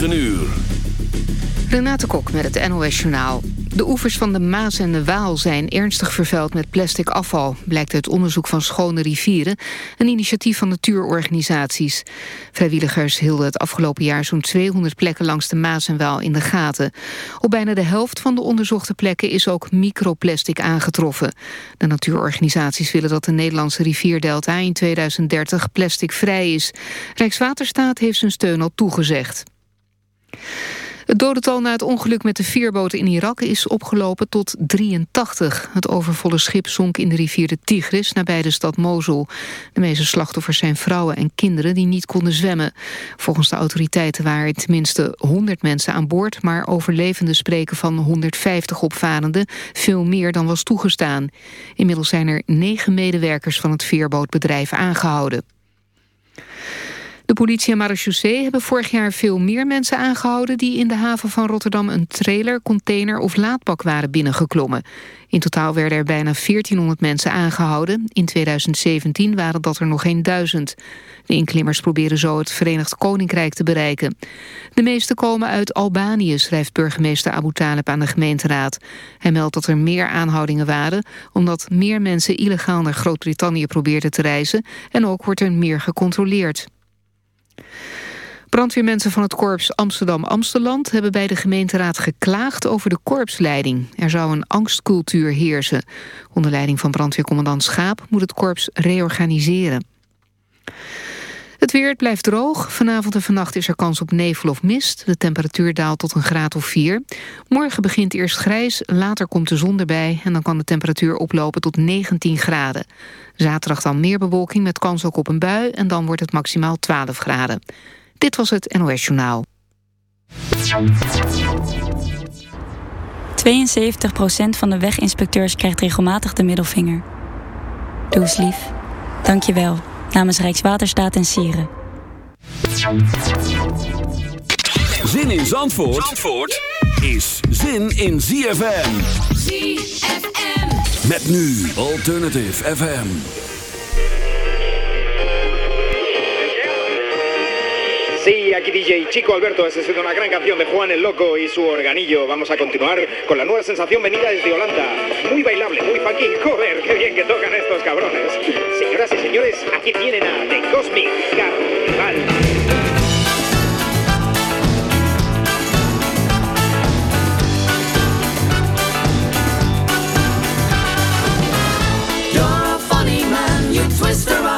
9 uur. Renate Kok met het NOS Journaal. De oevers van de Maas en de Waal zijn ernstig vervuild met plastic afval... blijkt uit onderzoek van Schone Rivieren... een initiatief van natuurorganisaties. Vrijwilligers hielden het afgelopen jaar zo'n 200 plekken... langs de Maas en Waal in de gaten. Op bijna de helft van de onderzochte plekken is ook microplastic aangetroffen. De natuurorganisaties willen dat de Nederlandse rivierdelta... in 2030 plasticvrij is. Rijkswaterstaat heeft zijn steun al toegezegd. Het dodental na het ongeluk met de veerboten in Irak is opgelopen tot 83. Het overvolle schip zonk in de rivier de Tigris nabij de stad Mosul. De meeste slachtoffers zijn vrouwen en kinderen die niet konden zwemmen. Volgens de autoriteiten waren er tenminste 100 mensen aan boord... maar overlevenden spreken van 150 opvarenden, veel meer dan was toegestaan. Inmiddels zijn er negen medewerkers van het veerbootbedrijf aangehouden. De politie en marechaussee hebben vorig jaar veel meer mensen aangehouden... die in de haven van Rotterdam een trailer, container of laadbak waren binnengeklommen. In totaal werden er bijna 1400 mensen aangehouden. In 2017 waren dat er nog geen duizend. De inklimmers proberen zo het Verenigd Koninkrijk te bereiken. De meeste komen uit Albanië, schrijft burgemeester Abu Talib aan de gemeenteraad. Hij meldt dat er meer aanhoudingen waren... omdat meer mensen illegaal naar Groot-Brittannië probeerden te reizen... en ook wordt er meer gecontroleerd. Brandweermensen van het korps Amsterdam-Amsteland hebben bij de gemeenteraad geklaagd over de korpsleiding. Er zou een angstcultuur heersen. Onder leiding van brandweercommandant Schaap moet het korps reorganiseren. Het weer blijft droog. Vanavond en vannacht is er kans op nevel of mist. De temperatuur daalt tot een graad of 4. Morgen begint eerst grijs, later komt de zon erbij... en dan kan de temperatuur oplopen tot 19 graden. Zaterdag dan meer bewolking met kans ook op een bui... en dan wordt het maximaal 12 graden. Dit was het NOS Journaal. 72% van de weginspecteurs krijgt regelmatig de middelvinger. Doe eens lief. Dank je wel namens Rijkswaterstaat en Sieren. Zin in Zandvoort, Zandvoort is zin in ZFM. ZFM. Met nu Alternative FM. Sí, aquí DJ Chico Alberto, esa es una gran canción de Juan el Loco y su organillo. Vamos a continuar con la nueva sensación venida desde Holanda. Muy bailable, muy funky. Joder, qué bien que tocan estos cabrones. Señoras y señores, aquí tienen a The Cosmic Carnival. You're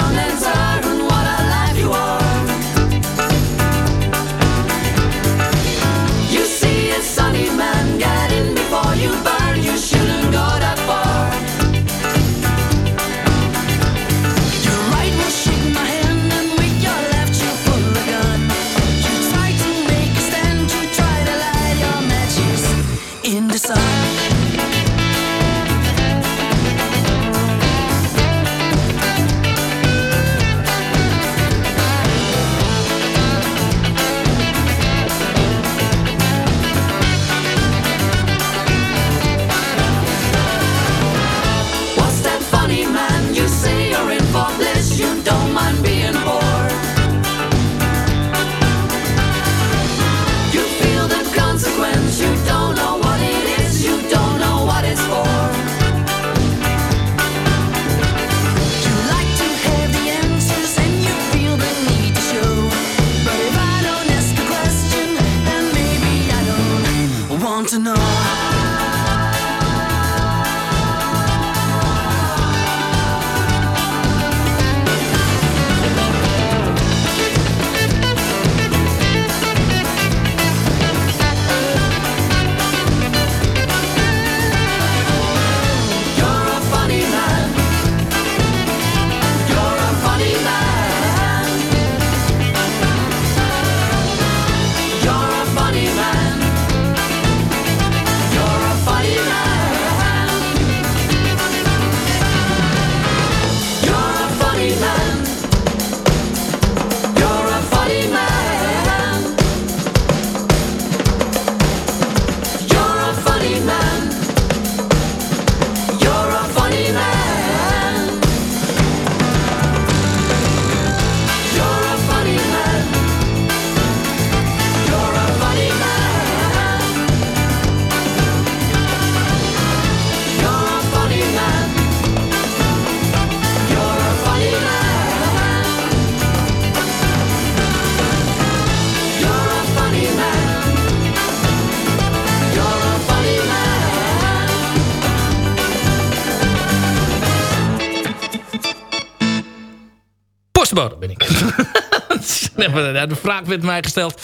de vraag werd mij gesteld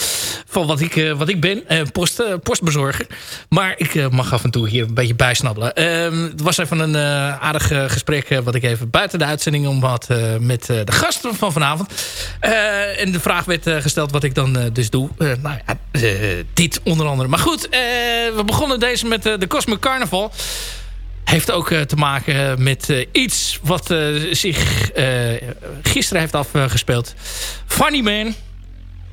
van wat ik, uh, wat ik ben. Uh, post, postbezorger. Maar ik mag af en toe hier een beetje bijsnabbelen. Ehm, het was even een aardig gesprek wat ik even buiten de uitzending om had met de gasten van vanavond. en de vraag werd gesteld wat ik dan dus doe. nou ja, dit onder andere. Maar goed, we begonnen deze met de Cosmic Carnival. Heeft ook uh, te maken met uh, iets wat zich gisteren heeft afgespeeld. Funny Man.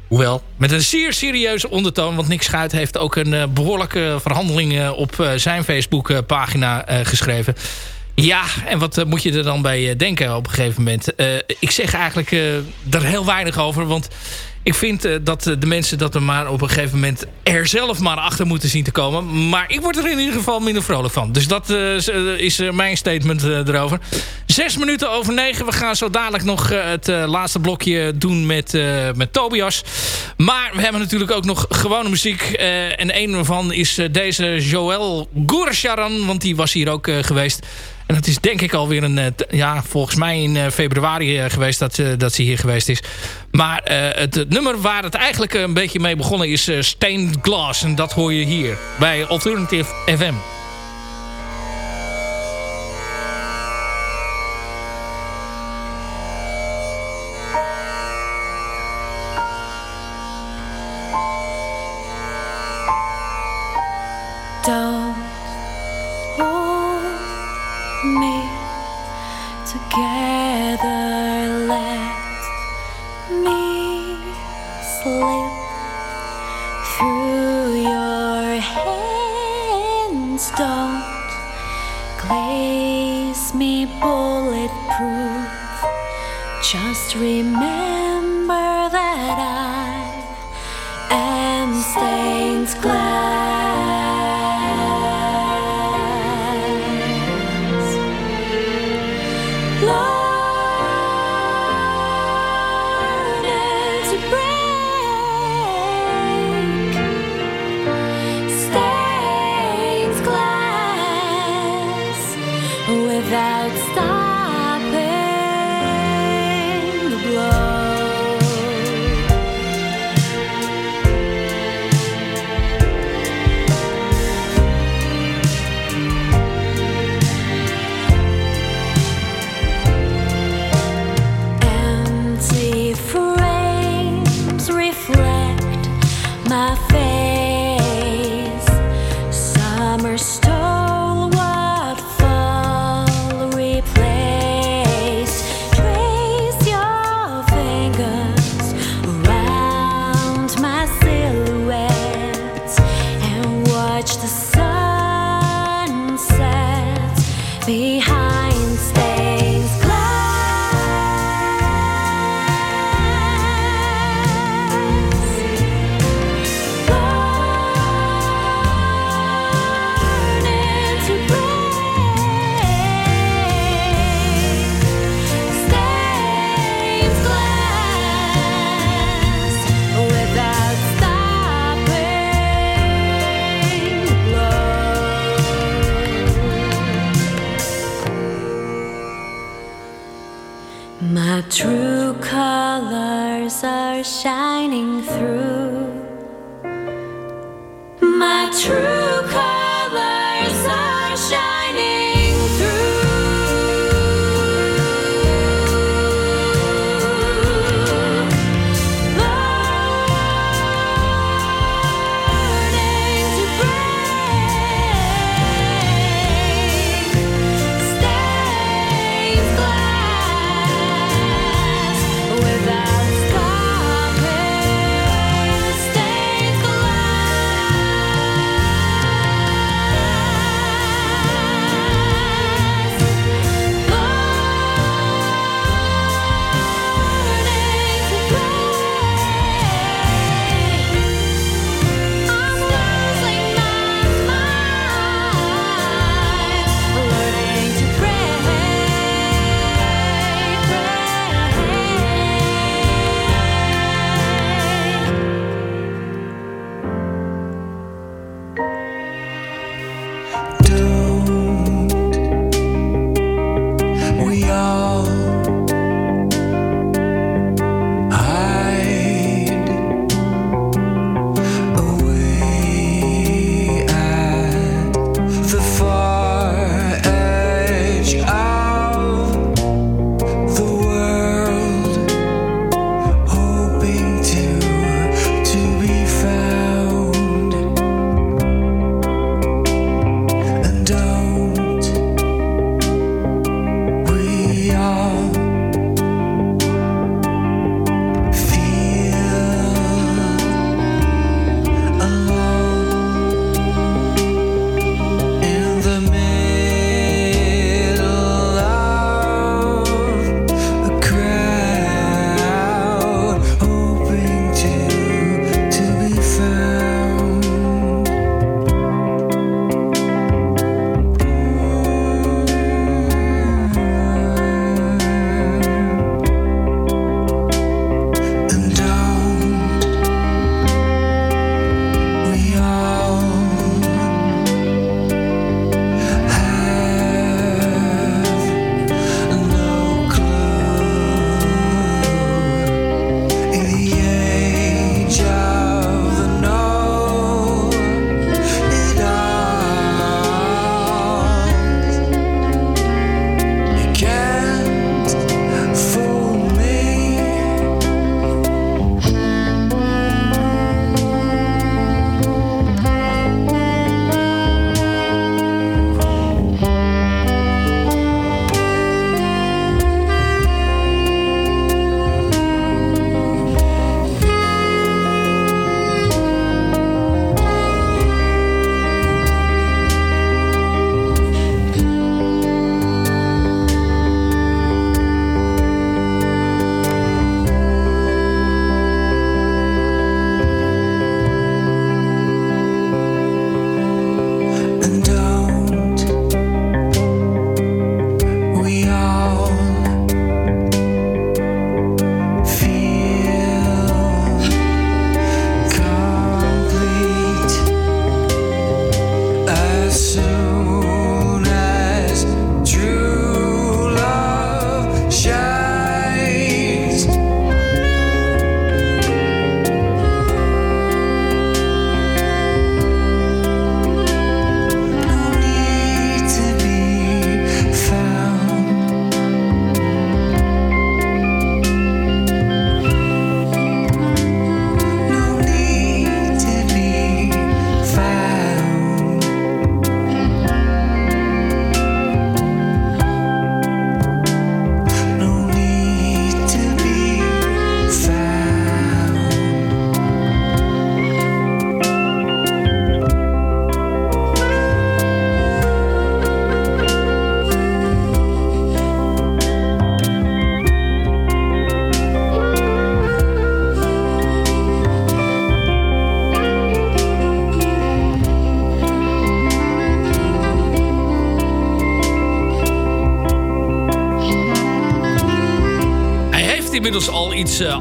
Hoewel, met een zeer serieuze ondertoon. Want Nick Schuit heeft ook een behoorlijke verhandeling op zijn Facebook pagina geschreven. Ja, en wat moet je er dan bij denken op een gegeven moment? ik zeg eigenlijk er heel weinig over, want ik vind uh, dat de mensen dat er maar op een gegeven moment er zelf maar achter moeten zien te komen. Maar ik word er in ieder geval minder vrolijk van. Dus dat uh, is mijn statement erover. Zes minuten over negen. We gaan zo dadelijk nog het laatste blokje doen met, met Tobias. Maar we hebben natuurlijk ook nog gewone muziek. en een ervan is deze Joël Goerscharan. Want die was hier ook geweest. En het is denk ik alweer een... ja, volgens mij in februari geweest dat, dat ze hier geweest is. Maar het, het, nummer waar het eigenlijk een beetje mee begonnen is Stained Glass. En dat hoor je hier bij Alternative FM. Just remember that I am stained glass.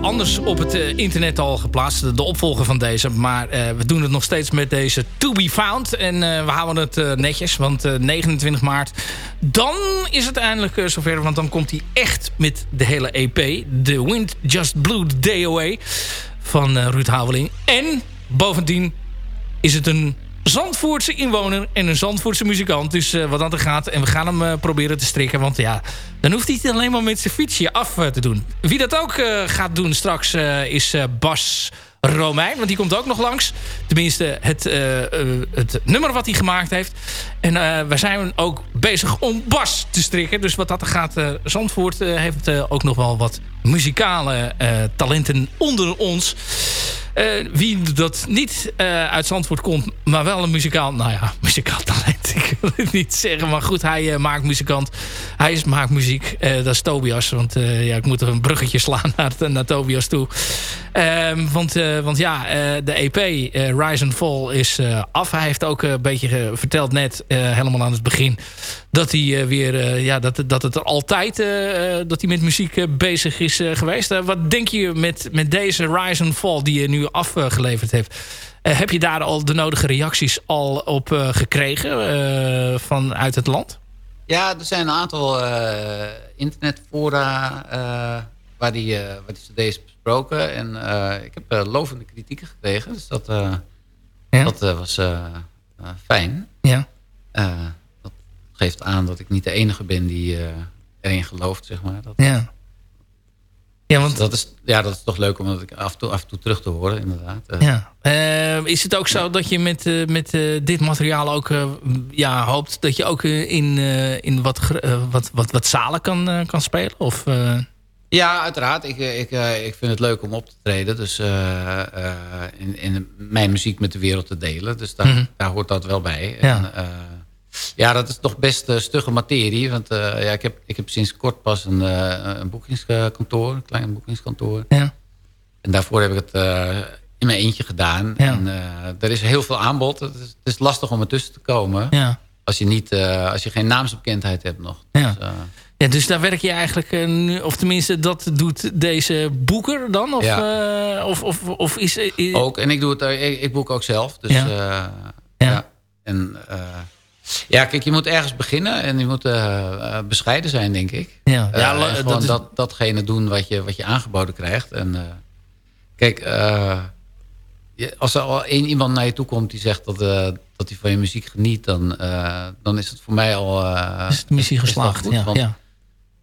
Anders op het eh, internet al geplaatst. De opvolger van deze. Maar eh, we doen het nog steeds met deze To Be Found. En eh, we houden het netjes. Want eh, 29 maart, dan is het eindelijk zover. Want dan komt hij echt met de hele EP. The Wind Just Blew the Day Away. Van Ruud Haveling. En bovendien is het een Zandvoortse inwoner en een Zandvoortse muzikant. Dus wat dat er gaat. En we gaan hem eh, proberen te strikken. Want ja, dan hoeft hij het alleen maar met zijn fietsje af eh, te doen. Wie dat ook gaat doen straks is Bas Romein. Want die komt ook nog langs. Tenminste, het, het nummer wat hij gemaakt heeft. En we zijn ook bezig om Bas te strikken. Dus wat dat er gaat, Zandvoort heeft ook nog wel wat muzikale eh, talenten onder ons. Eh, wie dat niet eh, uit Zandvoort komt, maar wel een muzikaal... Nou ja, muzikaal talent. Ik wil het niet zeggen, maar goed, hij maakt muzikant. Hij is, maakt muziek. Dat is Tobias. Want ja, ik moet er een bruggetje slaan naar, naar Tobias toe. Ehm, want, want ja, de EP Rise and Fall is af. Hij heeft ook een beetje verteld net, helemaal aan het begin... dat hij weer, ja, dat, dat het er altijd, dat hij met muziek bezig is eh, geweest. Eh, wat denk je met, met deze Rise and Fall die je nu afgeleverd hebt? Eh, heb je daar al de nodige reacties al op gekregen vanuit het land? Ja, er zijn een aantal internetfora waar die, waar die cd is besproken. En ik heb lovende kritieken gekregen. Dus dat, Ja. dat was fijn. Ja. Dat geeft aan dat ik niet de enige ben die erin gelooft, zeg maar. Dat, Ja. Ja, want dat, is, ja, dat is toch leuk om dat ik af en toe, af en toe terug te horen, inderdaad. Ja. Eh, is het ook zo dat je met, eh, met eh, dit materiaal ook eh, ja, hoopt dat je ook in, in wat, wat, wat, wat zalen kan, kan spelen? Of, Ja, uiteraard. Ik, ik, ik vind het leuk om op te treden. Dus in, in mijn muziek met de wereld te delen. Dus daar, Mhm. daar hoort dat wel bij. Ja. En, ja, dat is toch best uh, stugge materie. Want eh, ja, ik, heb, ik heb sinds kort pas een, eh, een boekingskantoor. Een klein boekingskantoor. ja. En daarvoor heb ik het eh, in mijn eentje gedaan. Ja. En eh, er is heel veel aanbod. Het is, het is lastig om ertussen te komen. Ja. Als, je niet, eh, als je geen naamsbekendheid hebt nog. Ja. Dus, eh, ja, dus daar werk je eigenlijk, eh, nu, of tenminste dat doet deze boeker dan? Of, eh, of, of, of is... eh, Ook, en ik, doe het, eh, ik, ik boek ook zelf. Dus, Ja. ja. Ja. ja. En eh, ja, kijk, je moet ergens beginnen en je moet eh, eh, bescheiden zijn, denk ik. Ja. Eh, Ja, gewoon dat dat, is- datgene doen wat je, wat je aangeboden krijgt. En kijk, je- als er al één iemand naar je toe komt die zegt dat, dat hij van je muziek geniet, dan, dan is het voor mij al. is de missie is dat geslaagd. goed, ja, want ja.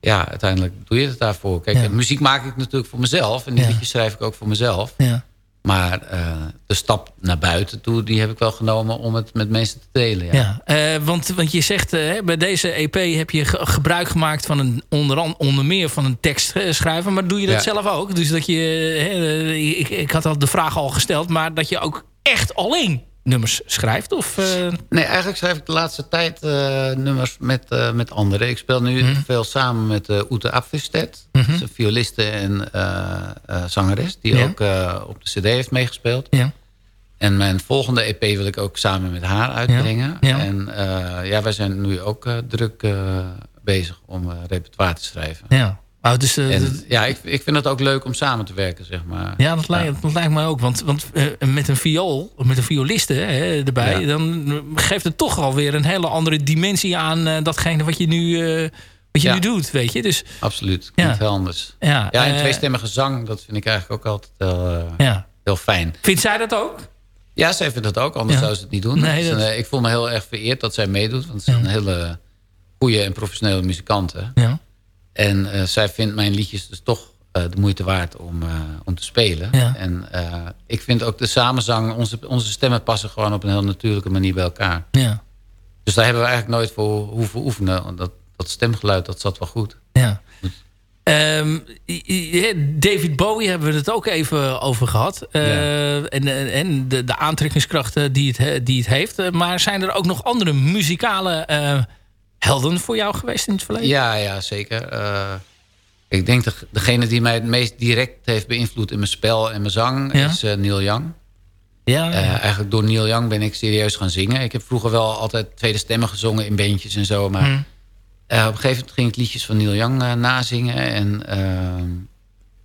ja, uiteindelijk doe je het daarvoor. Kijk, muziek maak ik natuurlijk voor mezelf en die liedjes schrijf ik ook voor mezelf. ja. Maar eh, de stap naar buiten toe, die heb ik wel genomen om het met mensen te delen. Ja. Ja, eh, want, want je zegt eh, bij deze EP heb je ge- gebruik gemaakt van een onder, onder meer van een tekstschrijver. Maar doe je dat Ja. zelf ook? Dus dat je, ik, ik had al de vraag al gesteld, maar dat je ook echt alleen nummers schrijft? Of, eh, Nee, eigenlijk schrijf ik de laatste tijd eh, nummers met, eh, met anderen. Ik speel nu Mhm. veel samen met uh, Ute. Dat is een violiste en zangeres. Die Ja. ook op de cd heeft meegespeeld. ja. En mijn volgende EP wil ik ook samen met haar uitbrengen. Ja. En ja, wij zijn nu ook druk bezig om repertoire te schrijven. ja. Oh, dus, eh, En ja, ik, ik vind het ook leuk om samen te werken, zeg maar. ja, dat lijkt, dat lijkt mij ook. Want, want eh, met een viool, met een violiste hè, erbij... Ja. dan geeft het toch alweer een hele andere dimensie aan... eh, datgene wat je nu, wat je Ja. nu doet, weet je. Dus Absoluut, Ja. klinkt heel anders. ja, Ja, en tweestemmige zang, dat vind ik eigenlijk ook altijd heel, ja. heel fijn. Vindt zij dat ook? Ja, zij vindt dat ook, anders Ja. zou ze het niet doen. Nee, Het is dat- een, ik voel me heel erg vereerd dat zij meedoet, want ze is Ja. een hele goede en professionele muzikant. Hè? Ja. En eh, zij vindt mijn liedjes dus toch eh, de moeite waard om, eh, om te spelen. Ja. En ik vind ook de samenzang, onze, onze stemmen passen gewoon op een heel natuurlijke manier bij elkaar. Ja. Dus daar hebben we eigenlijk nooit voor hoeven oefenen. Dat, dat stemgeluid, dat zat wel goed. Ja. Ehm, David Bowie hebben we het ook even over gehad. Eh, En, en- en de, de aantrekkingskrachten die het, he- die het heeft. Maar zijn er ook nog andere muzikale helden voor jou geweest in het verleden? Ja, ja zeker. Eh, ik denk de, degene die mij het meest direct heeft beïnvloed in mijn spel en mijn zang Ja. is eh, Neil Young. Ja, Eh, eigenlijk door Neil Young ben ik serieus gaan zingen. Ik heb vroeger wel altijd tweede stemmen gezongen in bandjes en zo. Maar Hm. eh, op een gegeven moment ging ik liedjes van Neil Young nazingen. En ehm,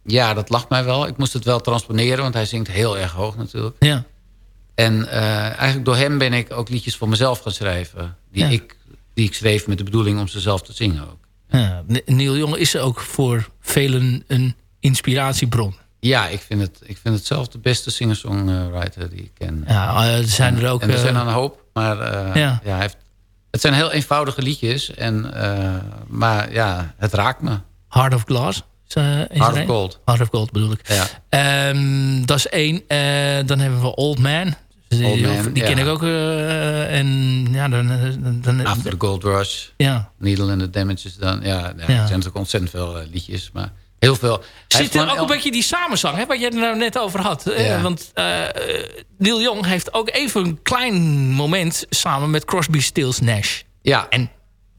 ja, dat lag mij wel. Ik moest het wel transponeren, want hij zingt heel erg hoog natuurlijk. Ja. En eigenlijk door hem ben ik ook liedjes voor mezelf gaan schrijven. Die, Ja. ik, die ik schreef met de bedoeling om ze zelf te zingen ook. Ja, Neil Young is ook voor velen een inspiratiebron. Ja, ik vind het, ik vind het zelf de beste singer-songwriter die ik ken. Ja, er zijn er ook... en er zijn eh, er een hoop, maar eh, Ja. ja. hij heeft, het zijn heel eenvoudige liedjes. En, eh, maar ja, het raakt me. Heart of Glass. Is, is Heart of? Gold. Heart of Gold bedoel ik. Ja. Ehm, dat is één. Dan hebben we Old Man. Old Man, die ken ik ook. eh, en ja, dan... dan, dan After the Gold Rush, ja. Needle and the Damages. Dan, ja, ja. Er zijn natuurlijk ontzettend veel eh, liedjes, maar heel veel. Hij Zit er ook een beetje die samenzang, hè, waar je het nou net over had. Eh, Ja. want eh, Neil Young heeft ook even een klein moment samen met Crosby, Stills, Nash. Ja, En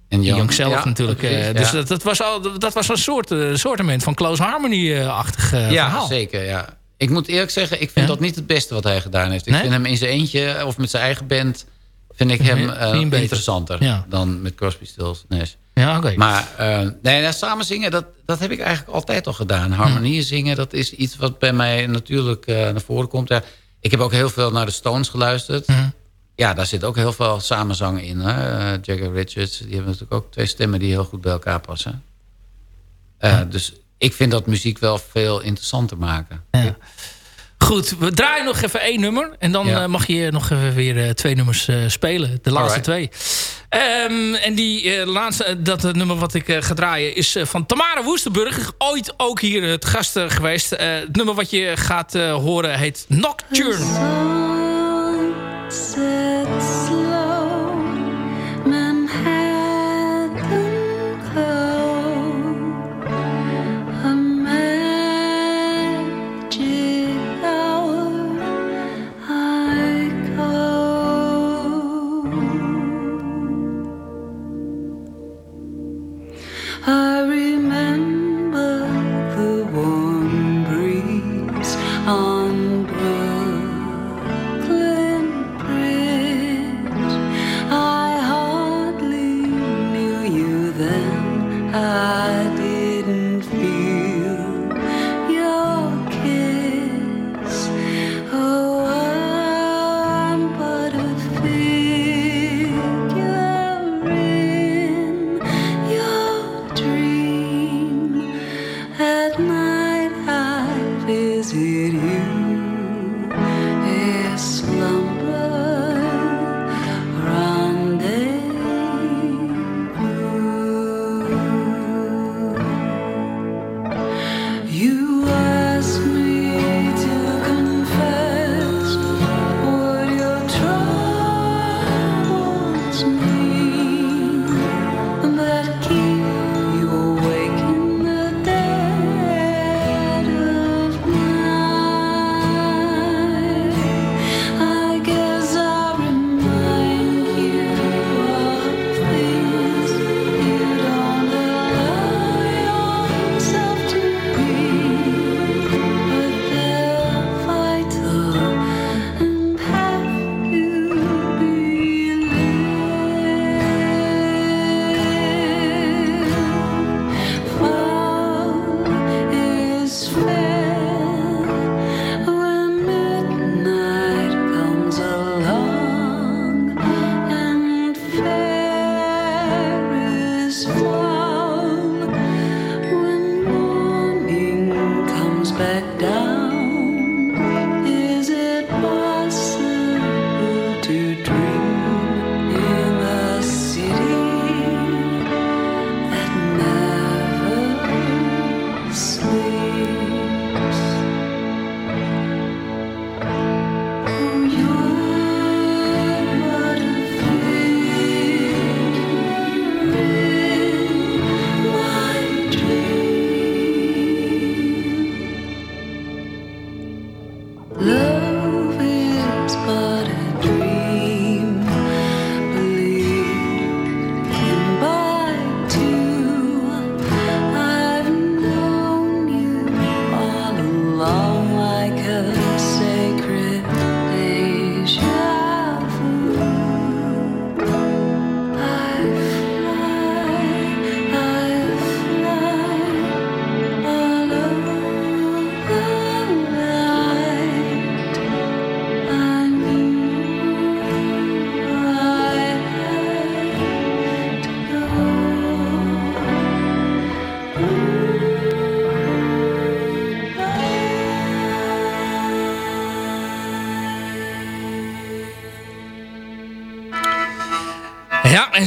en Young, zelf ja, natuurlijk. eh, dus dat, dat was al, dat was een soort, eh, soortement van Close Harmony-achtig eh, Ja, verhaal. zeker. Ja. Ik moet eerlijk zeggen, ik vind Ja? dat niet het beste wat hij gedaan heeft. Ik Nee? vind hem in zijn eentje of met zijn eigen band... vind ik hem je eh, interessanter Ja. dan met Crosby, Stills, Nash. Ja, oké. Maar eh, nee, nou, samen zingen, dat, dat heb ik eigenlijk altijd al gedaan. Harmonieën zingen, dat is iets wat bij mij natuurlijk eh, naar voren komt. Ja, ik heb ook heel veel naar de Stones geluisterd. Mhm. Ja, daar zit ook heel veel samenzang in. Hè? Jagger Richards, die hebben natuurlijk ook twee stemmen die heel goed bij elkaar passen. Dus ik vind dat muziek wel veel interessanter maken. Ja. Goed, we draaien nog even één nummer. En dan Ja. eh, mag je nog even weer eh, twee nummers eh, spelen. De laatste Alright. twee. Ehm, en die eh, laatste, dat nummer wat ik eh, ga draaien is eh, van Tamara Woestenburg. Ooit ook hier het gast geweest. Eh, het nummer wat je gaat eh, horen heet Nocturne.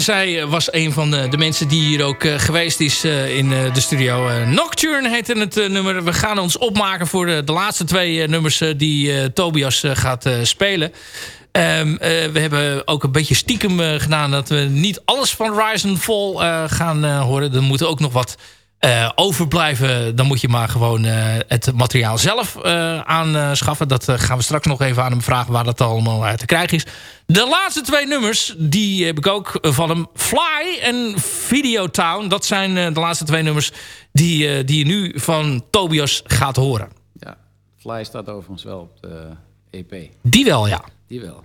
Zij eh, was een van de, mensen die hier ook eh, geweest is eh, in de studio. Nocturne heette het nummer. We gaan ons opmaken voor de, laatste twee nummers die Tobias gaat spelen. Ehm, eh, we hebben ook een beetje stiekem gedaan dat we niet alles van Rise and Fall gaan horen. Er moet ook nog wat eh, overblijven. Dan moet je maar gewoon eh, het materiaal zelf eh, aanschaffen. Dat gaan we straks nog even aan hem vragen waar dat allemaal uit te krijgen is. De laatste twee nummers, die heb ik ook van hem. Fly en Videotown. Dat zijn de laatste twee nummers die, die je nu van Tobias gaat horen. Ja, Fly staat overigens wel op de EP. Die wel, ja. Die wel.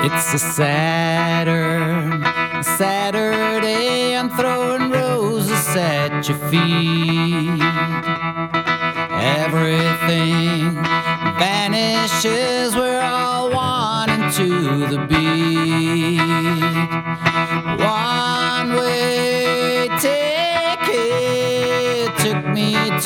It's a Saturn, Saturday. I'm throwing roses at your feet. Everything vanishes. We're all one into the beat. One way ticket took me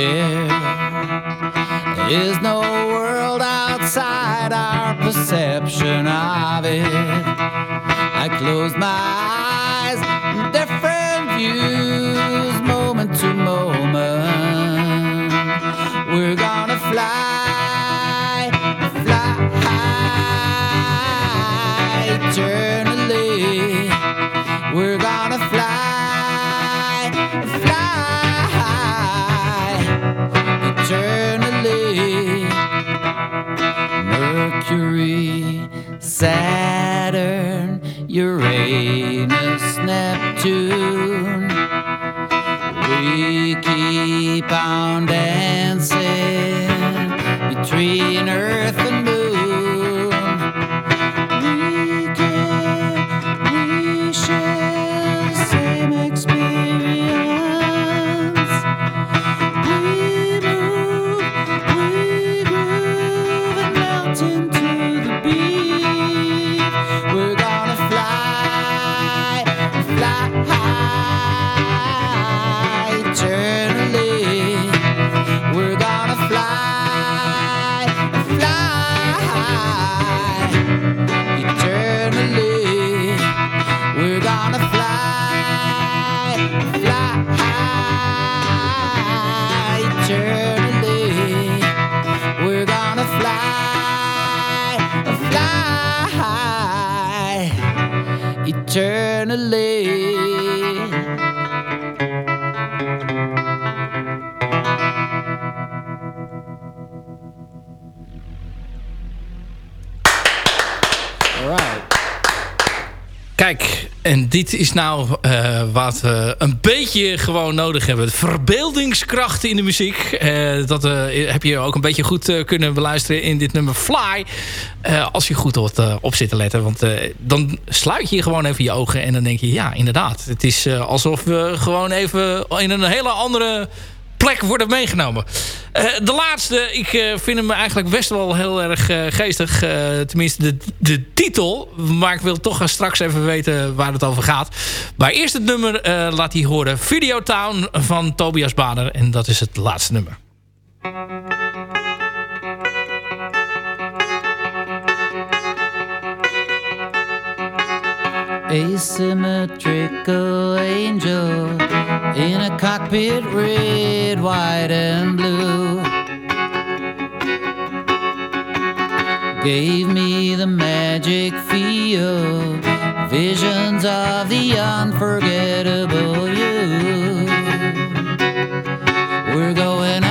There is no world outside our perception of it. I close my eyes, different views, moment to moment. We're gonna fly, fly eternally. We're gonna fly, Mercury, Saturn, Uranus, Neptune. We keep on dancing between Earth en dit is nou eh, wat we een beetje gewoon nodig hebben. Verbeeldingskracht in de muziek. Eh, dat eh, heb je ook een beetje goed kunnen beluisteren in dit nummer Fly. Als je goed op, op zit te letten. Want dan sluit je gewoon even je ogen en dan denk je... ja, inderdaad. Het is alsof we gewoon even in een hele andere plek worden meegenomen. Eh, de laatste, ik eh, vind hem eigenlijk best wel heel erg eh, geestig. Tenminste, de, de titel. Maar ik wil toch straks even weten waar het over gaat. Maar eerst het nummer laat hij horen. Videotown van Tobias Bader. En dat is het laatste nummer. Asymmetrical angel in a cockpit, red, white, and blue. Gave me the magic feel, visions of the unforgettable you. We're going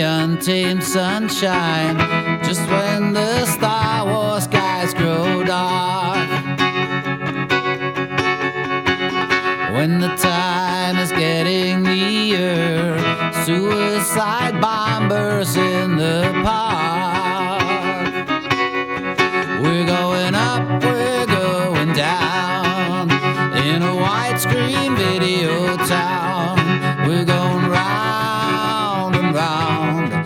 untamed sunshine, just when the Star Wars skies grow dark. When the time around.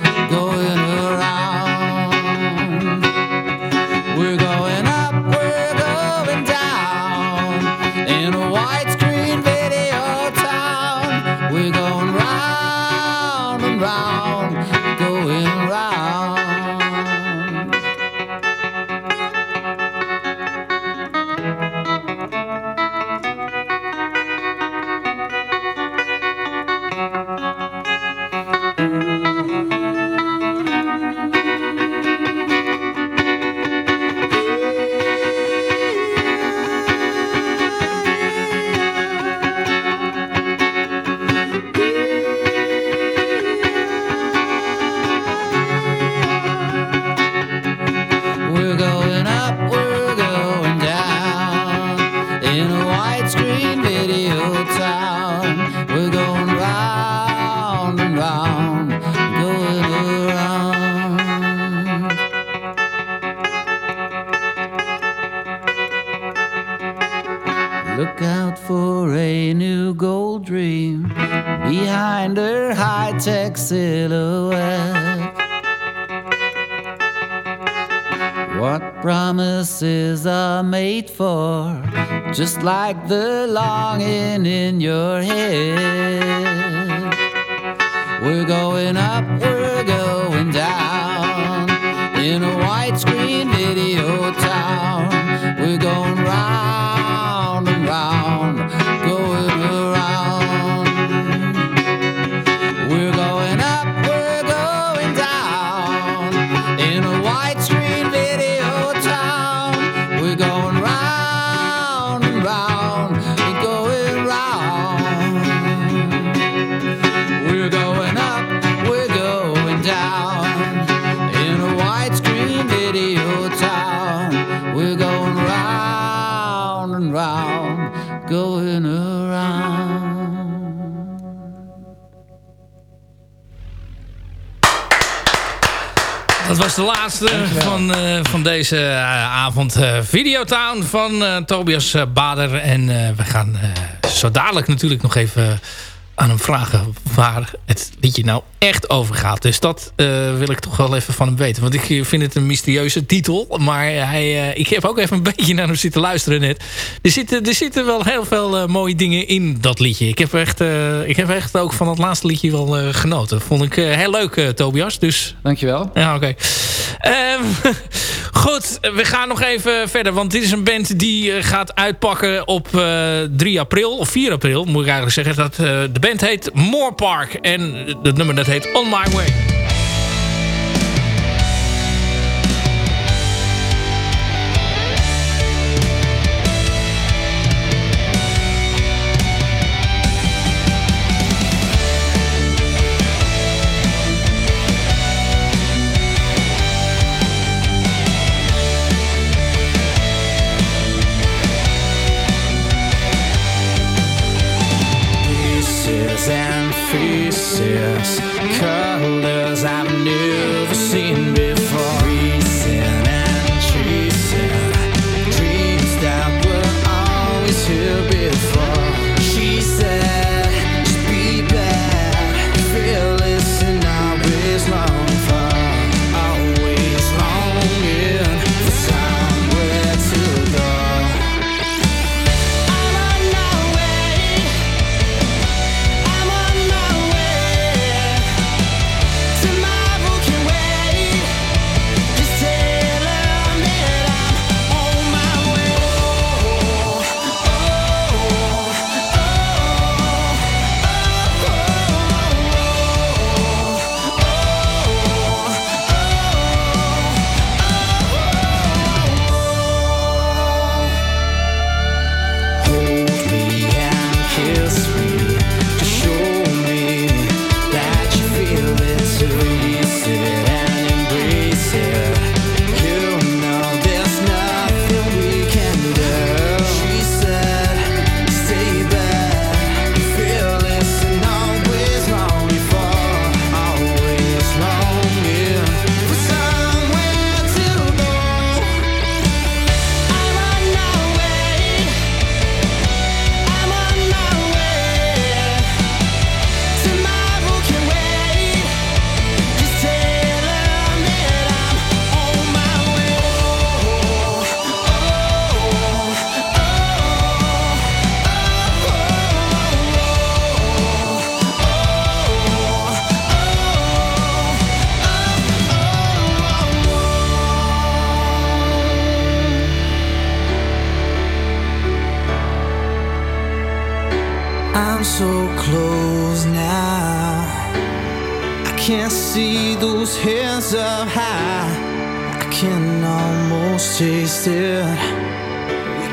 Like the laatste van, eh, van deze eh, avond. eh, Videotown van Tobias Bader. En we gaan zo dadelijk natuurlijk nog even aan hem vragen waar het liedje nou echt over gaat. Dus dat eh, wil ik toch wel even van hem weten. Want ik vind het een mysterieuze titel. Maar hij, eh, ik heb ook even een beetje naar hem zitten luisteren net. Er zitten, er zitten wel heel veel eh, mooie dingen in dat liedje. Ik heb echt, ik heb echt ook van het laatste liedje wel genoten. Vond ik heel leuk, Tobias. Dus Dankjewel. ja, oké. Ehm, goed, we gaan nog even verder. Want dit is een band die gaat uitpakken op eh 3 april. Of 4 april, moet ik eigenlijk zeggen. Dat, de band heet More Park. En het nummer dat heet On My Way.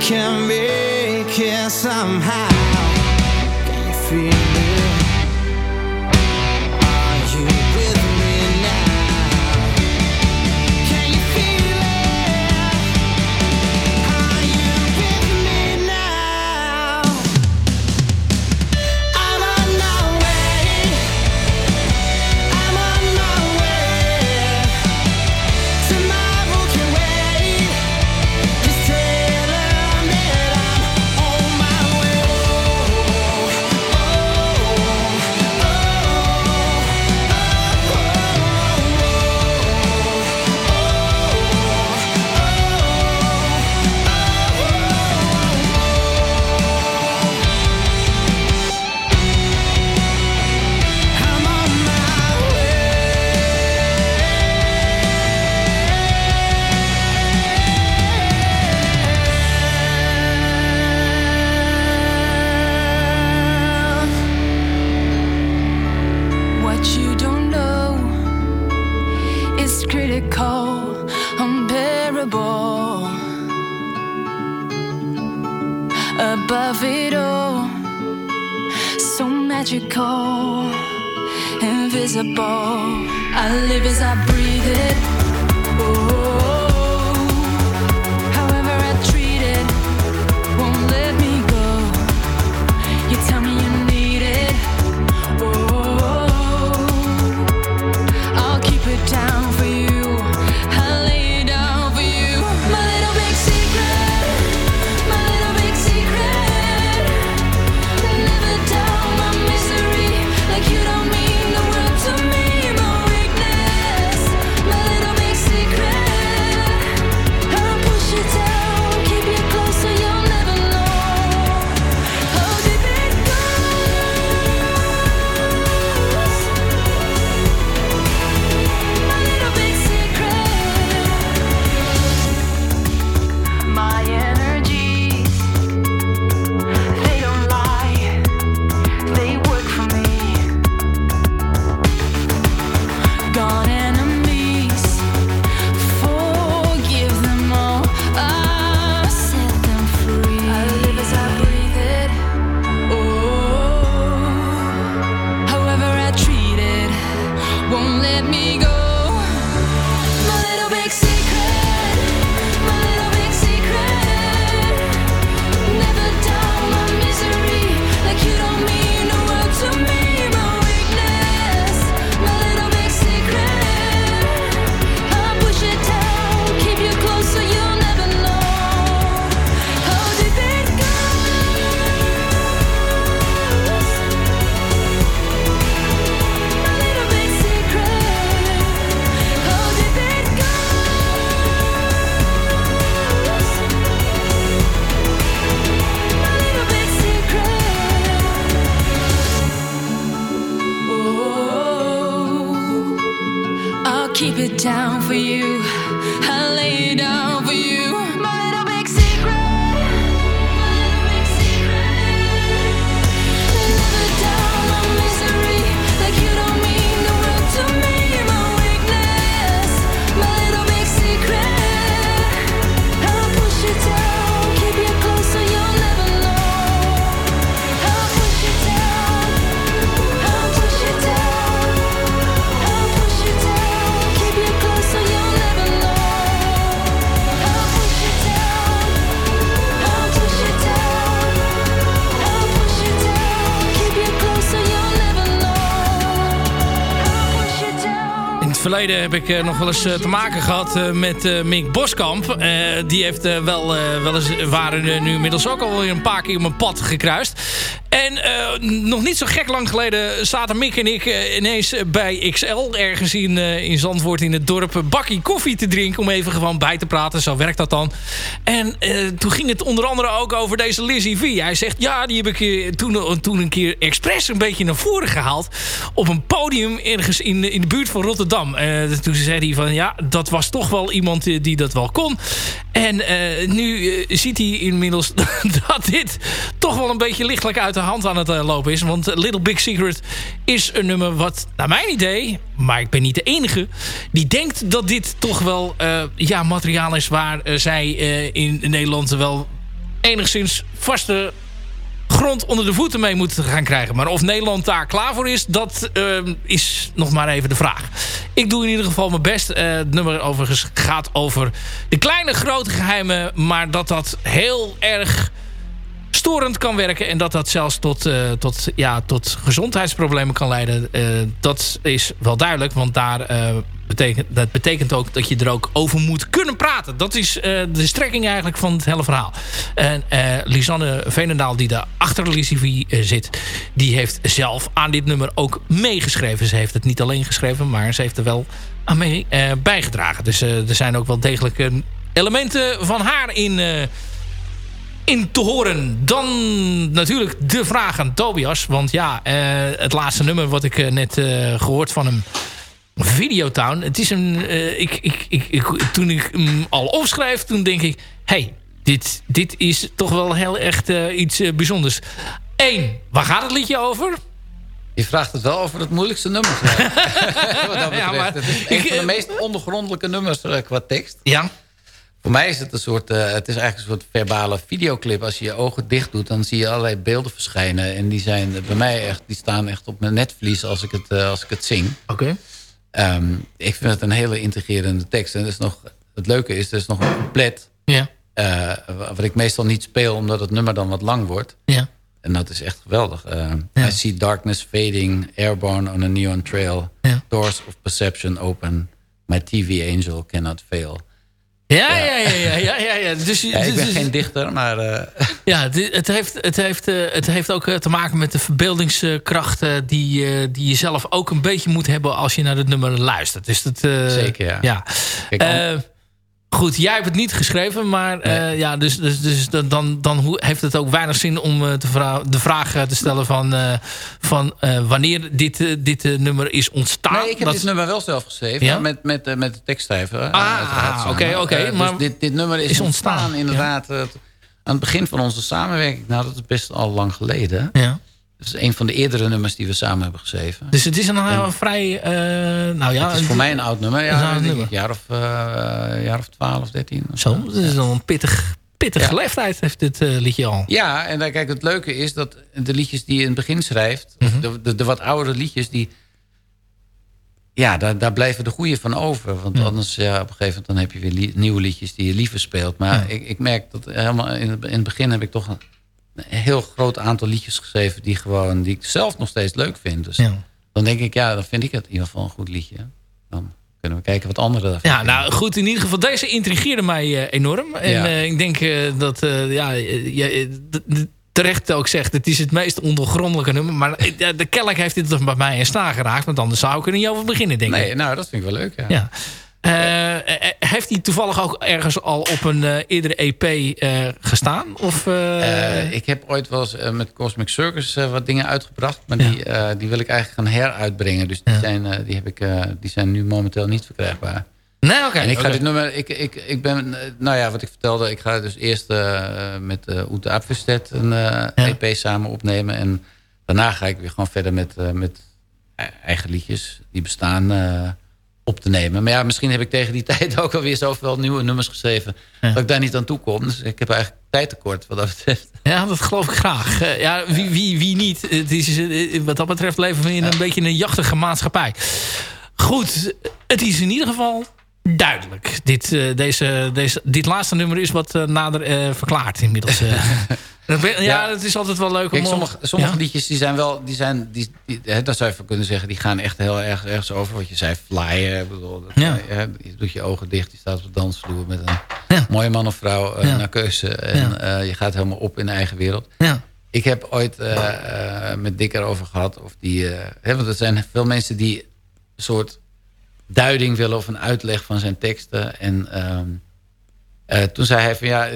can make it somehow. Can you feel me? verleden heb ik eh, nog wel eens eh, te maken gehad eh, met Mink Boskamp. die heeft wel, wel eens, waren nu inmiddels ook alweer een paar keer op mijn pad gekruist. En eh, nog niet zo gek lang geleden zaten Mick en ik eh, ineens bij XL... ergens in, eh, in Zandvoort in het dorp een bakkie koffie te drinken... om even gewoon bij te praten, zo werkt dat dan. En toen ging het onder andere ook over deze Lizzie V. Hij zegt, ja, die heb ik toen, toen een keer expres een beetje naar voren gehaald... op een podium ergens in, in de buurt van Rotterdam. Dus toen zei hij van, ja, dat was toch wel iemand die dat wel kon. En nu ziet hij inmiddels dat dit toch wel een beetje lichtelijk uit de hand aan het eh, lopen is. Want Little Big Secret is een nummer wat, naar mijn idee... maar ik ben niet de enige... die denkt dat dit toch wel eh, ja, materiaal is... waar eh, zij eh, in Nederland wel enigszins vaste grond onder de voeten mee moet gaan krijgen. Maar of Nederland daar klaar voor is, dat eh, is nog maar even de vraag. Ik doe in ieder geval mijn best. Eh, het nummer overigens gaat over de kleine grote geheimen... maar dat dat heel erg storend kan werken... en dat dat zelfs tot, eh, tot, ja, tot gezondheidsproblemen kan leiden. Eh, dat is wel duidelijk, want daar... eh, betekent, dat betekent ook dat je er ook over moet kunnen praten. Dat is de strekking eigenlijk van het hele verhaal. En Lisanne Veenendaal, die daar achter Lizzie zit... die heeft zelf aan dit nummer ook meegeschreven. Ze heeft het niet alleen geschreven, maar ze heeft er wel aan mee bijgedragen. Dus er zijn ook wel degelijk elementen van haar in... in te horen. Dan natuurlijk de vraag aan Tobias. Want ja, eh, het laatste nummer wat ik eh, net eh, gehoord van hem... Videotown. Het is een... ik, ik, ik, toen ik hem al opschrijf, toen denk ik... hey, dit, dit is toch wel heel echt iets bijzonders. Eén, waar gaat het liedje over? Je vraagt het wel over het moeilijkste nummer. Wat dat Ja, betreft. maar het is een ik, van de meest ondergrondelijke nummers qua tekst. Ja. Voor mij is het een soort, eh, het is eigenlijk een soort verbale videoclip. Als je je ogen dicht doet, dan zie je allerlei beelden verschijnen. En die zijn bij mij echt, die staan echt op mijn netvlies als ik het, eh, als ik het zing. Oké. Ehm, ik vind het een hele integrerende tekst. En is nog, het leuke is, er is nog een couplet. Ja. eh, wat ik meestal niet speel, omdat het nummer dan wat lang wordt. Ja. En dat is echt geweldig. Uh, Ja. I see darkness fading, airborne on a neon trail. Ja. Doors of perception open. My TV angel cannot fail. Ja, ja, ja, ja, ja, ja, ja. Dus, Ja, ik ben dus- geen dichter, maar... eh, Ja, het, heeft, het, heeft, eh, het heeft ook eh, te maken met de verbeeldingskracht... eh, die, die je zelf ook een beetje moet hebben als je naar het nummer luistert. Dus dat, Zeker, ja. ja. Kijk, goed, jij hebt het niet geschreven, maar eh, ja, dus, dus, dus dan- dan, heeft het ook weinig zin om eh, te vra de vraag eh, te stellen van, van wanneer dit, dit nummer is ontstaan. nee, ik heb Dat- dit nummer wel zelf geschreven. Ja? Met, met, met de tekstschrijver. Ah, oké, oké, dus maar dit, dit nummer is, is ontstaan, ontstaan, inderdaad. aan het begin van onze samenwerking. Nou, dat is best al lang geleden. ja. Dat is een van de eerdere nummers die we samen hebben geschreven. Dus het is een vrij... eh, nou ja, het is voor mij een oud nummer. Een Ja, nummer. een jaar of, eh, jaar of 12, 13. of Zo, dat is dan een pittig, pittige Ja. leeftijd heeft dit eh, liedje al. Ja, en kijk, het leuke is dat de liedjes die je in het begin schrijft... Mhm. de, de, de wat oudere liedjes, die... Ja, daar, daar blijven de goede van over. Want Ja. anders, ja, op een gegeven moment... dan heb je weer li- nieuwe liedjes die je liever speelt. Maar Ja. ik, ik merk dat helemaal in het, in het begin heb ik toch... Een, een heel groot aantal liedjes geschreven... die, gewoon, die ik zelf nog steeds leuk vind. Dus Ja. dan denk ik, ja, dan vind ik het in ieder geval een goed liedje. Dan kunnen we kijken wat anderen daarvan Ja, vinden. nou goed, in ieder geval, deze intrigeerde mij eh, enorm. En Ja. eh, ik denk eh, dat, ja, je terecht ook zegt, het is het meest ondergrondelijke nummer. Maar de kennelijk heeft dit toch bij mij in sta geraakt. Want anders zou ik er niet over beginnen, denk ik. Nee, nou, dat vind ik wel leuk, ja. Ja. Eh, eh, heeft hij toevallig ook ergens al op een eh, eerdere EP eh, gestaan? Of, eh, Eh, ik heb ooit wel eens eh, met Cosmic Circus eh, wat dingen uitgebracht. Maar die, eh, die wil ik eigenlijk gaan heruitbrengen. Dus die, Ja. zijn, eh, die, heb ik, eh, die zijn nu momenteel niet verkrijgbaar. nee, oké. en ik ga oké. dit nummer... Ik, ik, ik ben, eh, nou ja, wat ik vertelde. Ik ga dus eerst eh, met uh, Oete een eh, EP samen opnemen. En daarna ga ik weer gewoon verder met, eh, met e- eigen liedjes die bestaan eh, op te nemen. Maar ja, misschien heb ik tegen die tijd ook alweer zoveel nieuwe nummers geschreven... dat ik daar niet aan toe kom. Dus ik heb eigenlijk tijdtekort wat dat betreft. Ja, dat geloof ik graag. Eh, ja, wie, wie, wie niet? Het is, eh, wat dat betreft leven we in een beetje een jachtige maatschappij. Goed, het is in ieder geval duidelijk. Dit, eh, deze, deze, dit laatste nummer is wat eh, nader eh, verklaard inmiddels. ja, Ja. het is altijd wel leuk Kijk, om... sommige, sommige Ja? liedjes die zijn wel, die zijn, die, die, hè, dat zou je van kunnen zeggen, die gaan echt heel erg ergens over. Wat je zei, flyer, bedoel, dat, Ja. eh, je doet je ogen dicht, je staat op de dansvloer met een mooie man of vrouw naar keuze. En je gaat helemaal op in de eigen wereld. Ja. Ik heb ooit met Dick erover gehad, of die, hè, want er zijn veel mensen die een soort duiding willen of een uitleg van zijn teksten. En ehm, eh, toen zei hij van ja,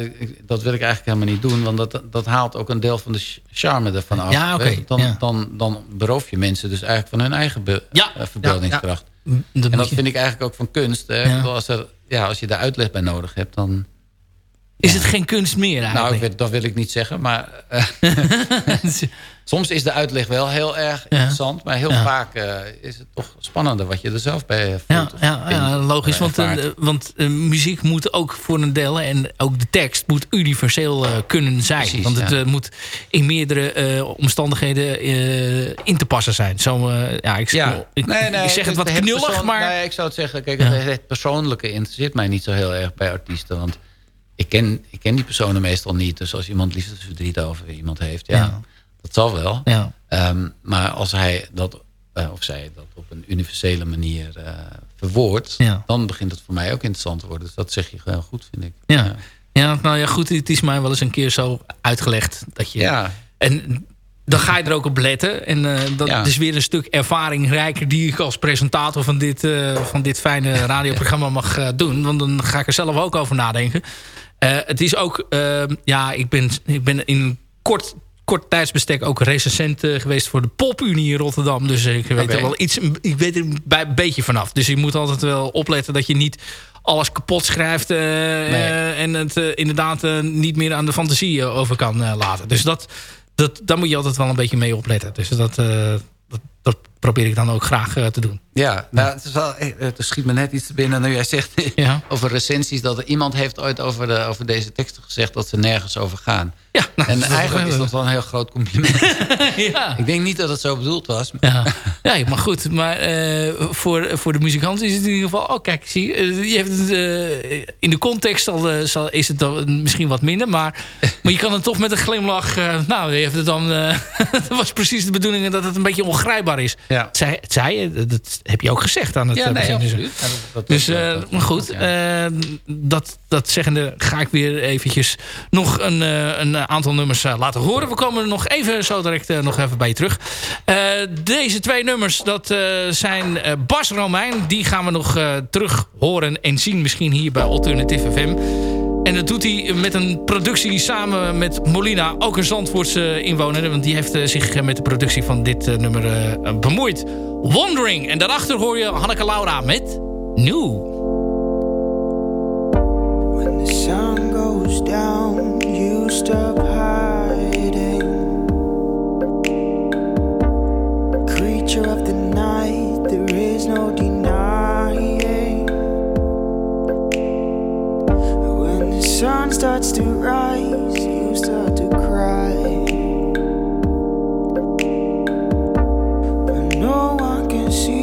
dat wil ik eigenlijk helemaal niet doen. Want dat, dat haalt ook een deel van de ch- charme ervan af. Ja, Dan, ja. dan, dan beroof je mensen dus eigenlijk van hun eigen be- Ja, eh, verbeeldingskracht. Dat En dat je- vind ik eigenlijk ook van kunst. Hè? Als, er, ja, als je daar uitleg bij nodig hebt, dan Is het geen kunst meer Nou, eigenlijk? weet- dat wil ik niet zeggen, maar eh, soms is de uitleg wel heel erg interessant, maar heel vaak eh, is het toch spannender wat je er zelf bij voelt. Ja, ja, logisch. Want, eh, want eh, muziek moet ook voor een deel... en ook de tekst moet universeel eh, kunnen zijn. Precies, want het eh, moet in meerdere eh, omstandigheden eh, in te passen zijn. Zo, eh, ja, ik, Ja, ik, nee, nee, ik zeg het wat knullig, maar... Nee, ik zou het zeggen, kijk, het, het persoonlijke interesseert mij niet zo heel erg bij artiesten. Want ik ken, ik ken die personen meestal niet. Dus als iemand liefdesverdriet over iemand heeft, ja, Ja. dat zal wel. Ja. Ehm, maar als hij dat, eh, of zij dat op een universele manier eh verwoordt... Ja. dan begint het voor mij ook interessant te worden. Dus dat zeg je heel goed, vind ik. Ja. ja, nou ja, goed. Het is mij wel eens een keer zo uitgelegd. Dat je, Ja. En dan ga je er ook op letten. En eh, dat Ja. is weer een stuk ervaring rijker... die ik als presentator van dit, van dit fijne radioprogramma mag doen. Want dan ga ik er zelf ook over nadenken. Eh, het is ook... eh, ja, ik ben, ik ben in een kort, kort tijdsbestek ook recensent eh, geweest... voor de Popunie in Rotterdam. Dus ik weet er wel iets... Ik weet er bij een beetje vanaf. Dus je moet altijd wel opletten dat je niet alles kapot schrijft... eh, en het inderdaad niet meer aan de fantasie over kan laten. Dus dat, dat, daar moet je altijd wel een beetje mee opletten. Dus dat, dat, dat probeer ik dan ook graag te doen. Ja, nou, het, is wel, eh, het schiet me net iets binnen nu jij zegt Ja. over recensies. Dat er iemand heeft ooit over, de, over deze teksten gezegd dat ze nergens over gaan. Ja, nou, En eigenlijk is dat wel een heel groot compliment. ja. Ik denk niet dat het zo bedoeld was. maar- Ja. ja, maar goed. Maar eh, voor, voor de muzikant is het in ieder geval... Oh, kijk, zie eh, je hebt het, eh, in de context al, eh, zal, is het dan misschien wat minder. Maar, maar je kan het toch met een glimlach... eh, nou, je hebt het dan... eh, dat was precies de bedoeling dat het een beetje ongrijpbaar is. Ja. Het zei je, heb je ook gezegd aan het Ja, eh, nee, begin. Dus, absoluut. Ja, dat- dat- Dus, dat- eh, dat- maar goed, ja. eh, dat, dat zeggende ga ik weer eventjes nog een, eh, een aantal nummers laten horen. We komen nog even zo direct nog even bij je terug. Eh, deze twee nummers, dat eh, zijn Bas Romein. Die gaan we nog eh, terug horen en zien misschien hier bij Alternative FM. En dat doet hij met een productie samen met Molina, ook een Zandvoortse inwoner. Want die heeft eh, zich met de productie van dit eh, nummer eh, bemoeid. Wondering. En daarachter hoor je Hanneke Laura met New. When the sun goes down, you stop hiding. Creature of the night, there is no denying. Sun starts to rise, you start to cry. But no one can see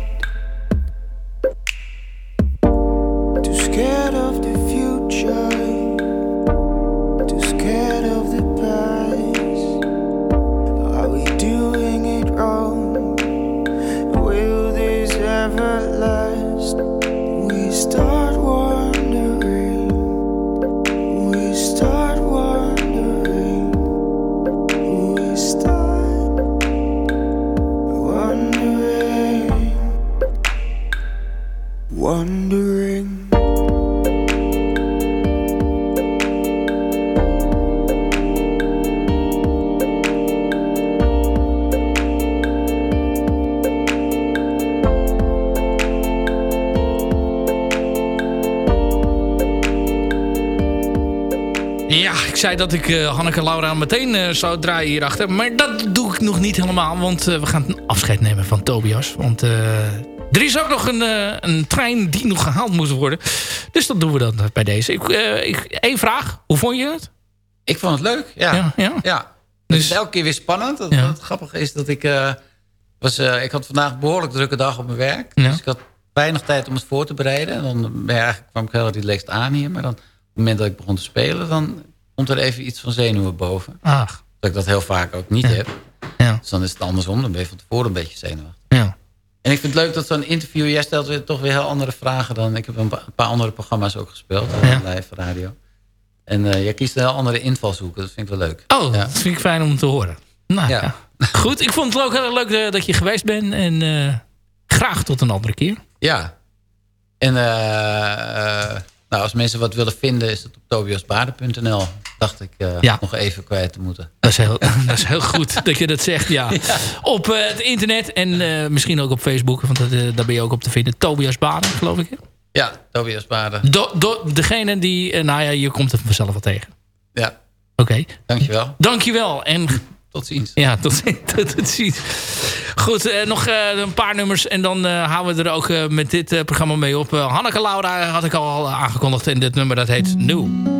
Ja, ik zei dat ik eh, Hanneke Laura meteen eh, zou draaien hierachter. Maar dat doe ik nog niet helemaal, want eh, we gaan afscheid nemen van Tobias. Want er is ook nog een, eh, een trein die nog gehaald moest worden. Dus dat doen we dan bij deze. Ik, eh, ik, Eén vraag. Hoe vond je het? Ik vond het leuk, ja. Ja, ja. ja. Dus- Het is elke keer weer spannend. Het, Ja. grappige is dat ik... eh, was, ik had vandaag een behoorlijk drukke dag op mijn werk. Ja. Dus ik had weinig tijd om het voor te bereiden. En dan eigenlijk, kwam ik heel relaxed aan hier. Maar dan, op het moment dat ik begon te spelen... dan komt er even iets van zenuwen boven. Ach, Dat ik dat heel vaak ook niet heb. ja. Dus dan is het andersom. Dan ben je van tevoren een beetje zenuwachtig. En ik vind het leuk dat zo'n interview... Jij stelt weer, toch weer heel andere vragen dan... Ik heb een pa- een paar andere programma's ook gespeeld. eh, Ja. Live radio. En eh, jij kiest een heel andere invalshoeken. Dat vind ik wel leuk. Oh, Ja. dat vind ik fijn om te horen. Nou ja. Ja. Goed, ik vond het ook heel leuk eh, dat je geweest bent. En graag tot een andere keer. Ja. En nou, als mensen wat willen vinden, is het op tobiasbaden.nl. Dacht ik eh, Ja. nog even kwijt te moeten. Dat is heel, dat is heel goed dat je dat zegt, ja. Op eh, het internet en eh, misschien ook op Facebook. Want dat, daar ben je ook op te vinden. Tobias Baden, geloof ik. Ja, Tobias Baden. Do, do- degene die... nou ja, je komt het vanzelf wel tegen. Ja, Oké. dankjewel. Dankjewel. En Tot ziens. ja, tot, tot, tot ziens. Goed, eh, nog eh, een paar nummers. En dan eh, houden we er ook met dit programma mee op. Hanneke Laura had ik al aangekondigd. En dit nummer dat heet New.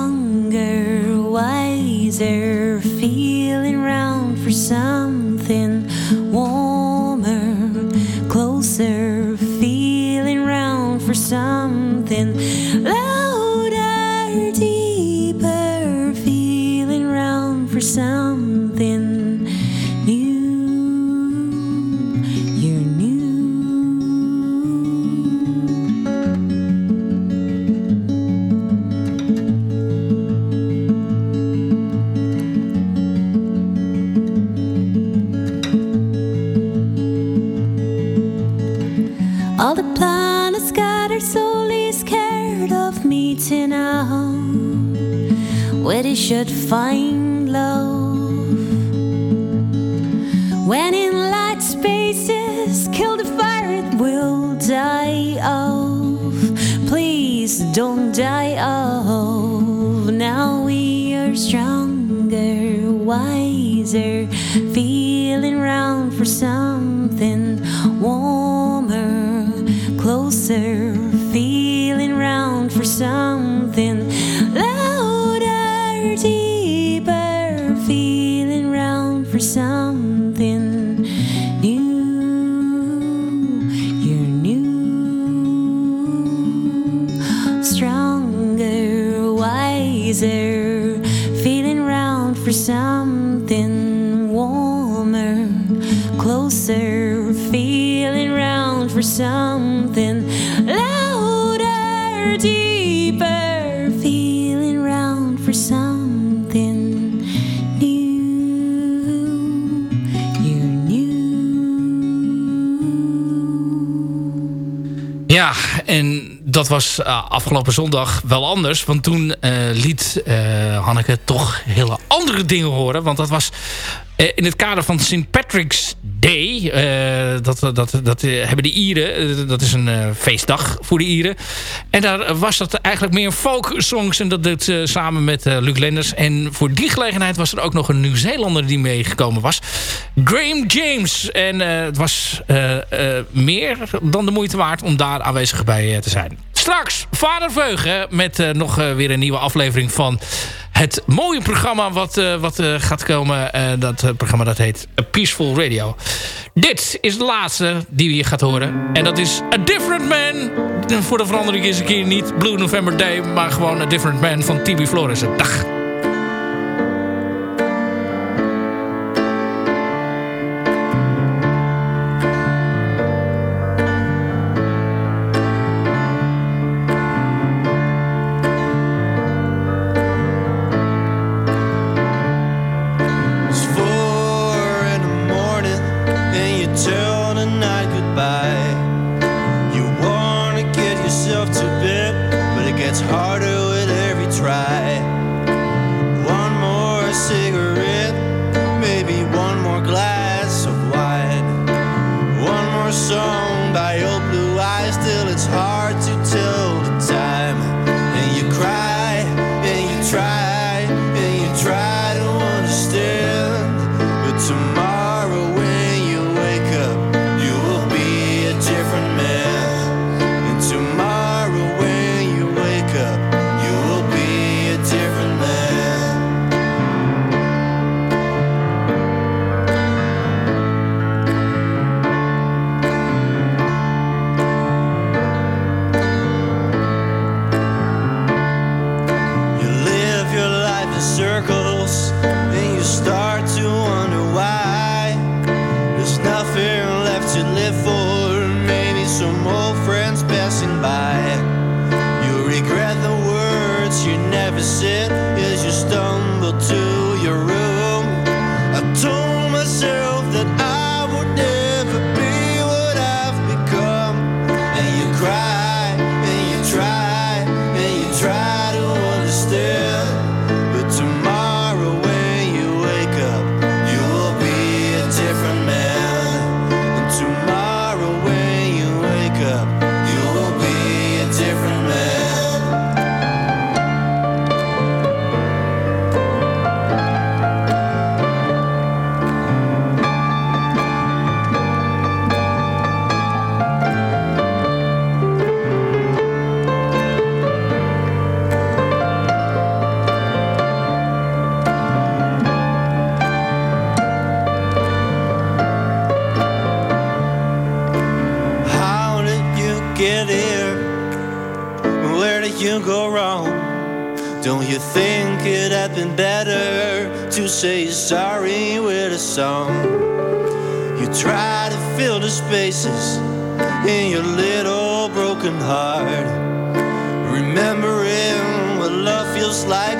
should find something warmer, closer, feeling round for something louder, deeper, feeling round for something new. You're new. Ja, dat was eh, afgelopen zondag wel anders. Want toen eh, liet eh, Hanneke toch hele andere dingen horen. Want dat was in het kader van St. Patrick's Day. Eh, dat dat, dat eh, hebben de Ieren. eh, dat is een feestdag voor de Ieren. En daar was dat eigenlijk meer folk songs. En dat deed ze samen met Luc Lenders. En voor die gelegenheid was er ook nog een Nieuw-Zeelander die meegekomen was. Graham James. En het was meer dan de moeite waard om daar aanwezig bij te zijn. Straks Vader Veugen met eh, nog eh, weer een nieuwe aflevering van het mooie programma wat, eh, wat gaat komen. Dat programma dat heet A Peaceful Radio. Dit is de laatste die je gaat horen. En dat is A Different Man. Voor de verandering is een keer niet Blue November Day, maar gewoon A Different Man van Tibi Florissen. Dag. harder with every try. go wrong. Don't you think it'd have been better to say sorry with a song? You try to fill the spaces in your little broken heart, remembering what love feels like.